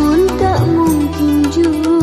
pun tak mungkin jumpa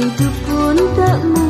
hidup pun tak mudah.